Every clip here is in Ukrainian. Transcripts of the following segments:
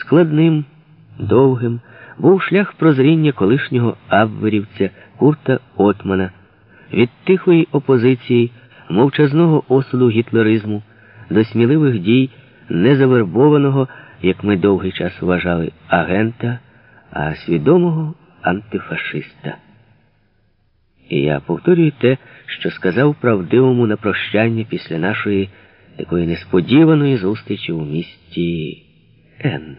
Складним, довгим був шлях прозріння колишнього абверівця Курта Отмана від тихої опозиції, мовчазного осуду гітлеризму до сміливих дій незавербованого, як ми довгий час вважали, агента, а свідомого антифашиста. І я повторюю те, що сказав правдивому на прощання після нашої такої несподіваної зустрічі у місті Н.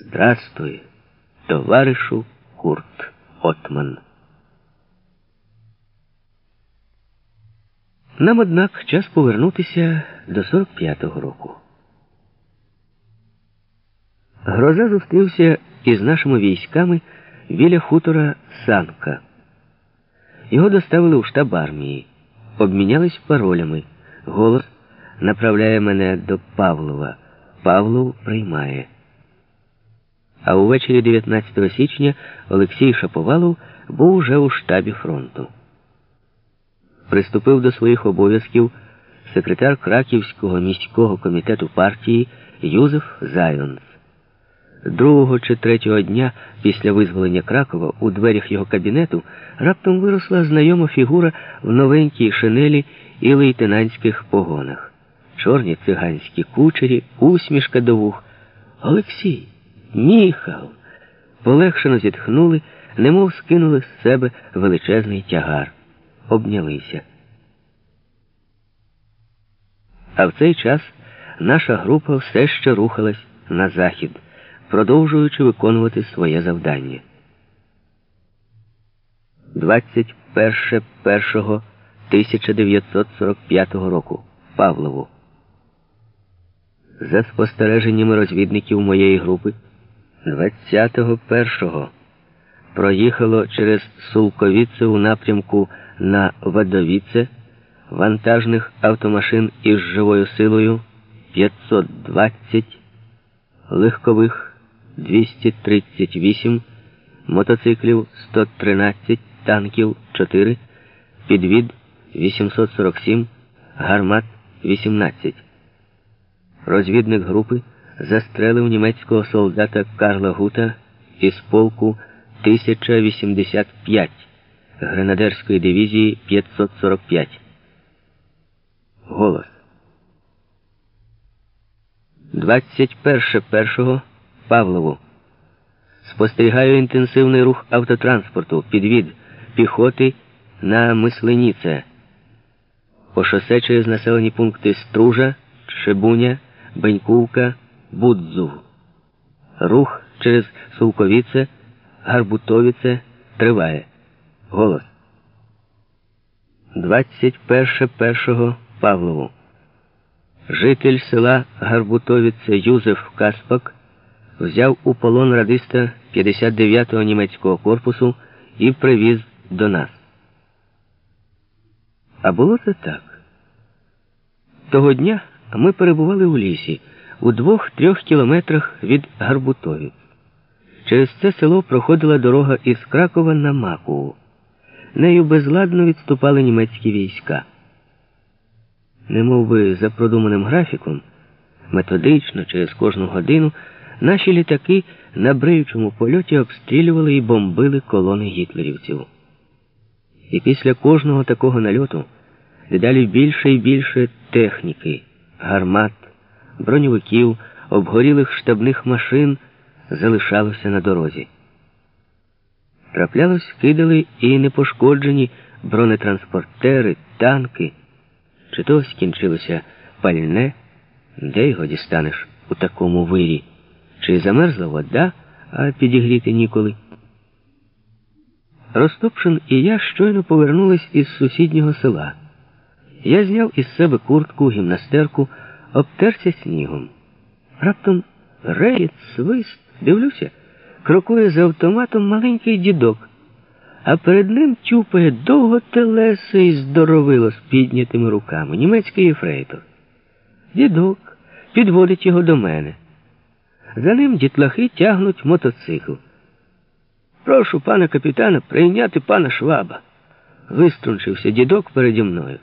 Здрастуй, товаришу Курт Отман. Нам, однак, час повернутися до 45-го року. Гроза зустрівся із нашими військами біля хутора Санка. Його доставили у штаб армії, обмінялись паролями. Голос направляє мене до Павлова. Павлов приймає. А увечері 19 січня Олексій Шаповалов був уже у штабі фронту. Приступив до своїх обов'язків секретар Краківського міського комітету партії Юзеф Зайонс. Другого чи третього дня після визволення Кракова у дверях його кабінету раптом виросла знайома фігура в новенькій шинелі і лейтенантських погонах. Чорні циганські кучері, усмішка до вух. Олексій, Міхал. Полегшено зітхнули, немов скинули з себе величезний тягар. Обнялися. А в цей час наша група все ще рухалась на захід продовжуючи виконувати своє завдання. 21.01.1945 року Павлову. За спостереженнями розвідників моєї групи 21.01 проїхало через Сулковіце у напрямку на Вадовіце вантажних автомашин із живою силою 520 легкових 238, мотоциклів 113, танків 4, підвід 847, гармат 18. Розвідник групи застрелив німецького солдата Карла Гута із полку 1085 гренадерської дивізії 545. Голос. 21.1. Павлову. Спостерігаю інтенсивний рух автотранспорту, підвід піхоти на Мисленіце. По шосе через населені пункти Стружа, Шибуня, Беньківка, Будзув. Рух через Сулковіце, Гарбутовіце триває. Голос. 21.1. Павлову. Житель села Гарбутовіце Юзеф Каспак взяв у полон радиста 59-го німецького корпусу і привіз до нас. А було це так. Того дня ми перебували у лісі у двох-трьох кілометрах від Гарбутовіць. Через це село проходила дорога із Кракова на Макову. Нею безладно відступали німецькі війська. Немов би за продуманим графіком, методично через кожну годину. Наші літаки на бриючому польоті обстрілювали і бомбили колони гітлерівців. І після кожного такого нальоту дедалі більше і більше техніки, гармат, броньовиків, обгорілих штабних машин залишалося на дорозі. Траплялось, кидали і непошкоджені бронетранспортери, танки. Чи то скінчилося пальне, де його дістанеш у такому вирі? Чи замерзла вода, а підігріти ніколи. Ростопшин і я щойно повернулись із сусіднього села. Я зняв із себе куртку, гімнастерку, обтерся снігом. Раптом регіт, свист, дивлюся, крокує за автоматом маленький дідок, а перед ним тюпає довго телесе і здоровило з піднятими руками. Німецький ефрейтор. Дідок підводить його до мене. За ним дітлахи тягнуть мотоцикл. Прошу пана капітана прийняти пана шваба. Виструнчився дідок переді мною.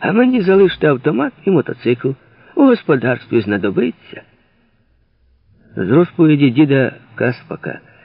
А мені залиште автомат і мотоцикл. У господарстві знадобиться. З розповіді діда Каспака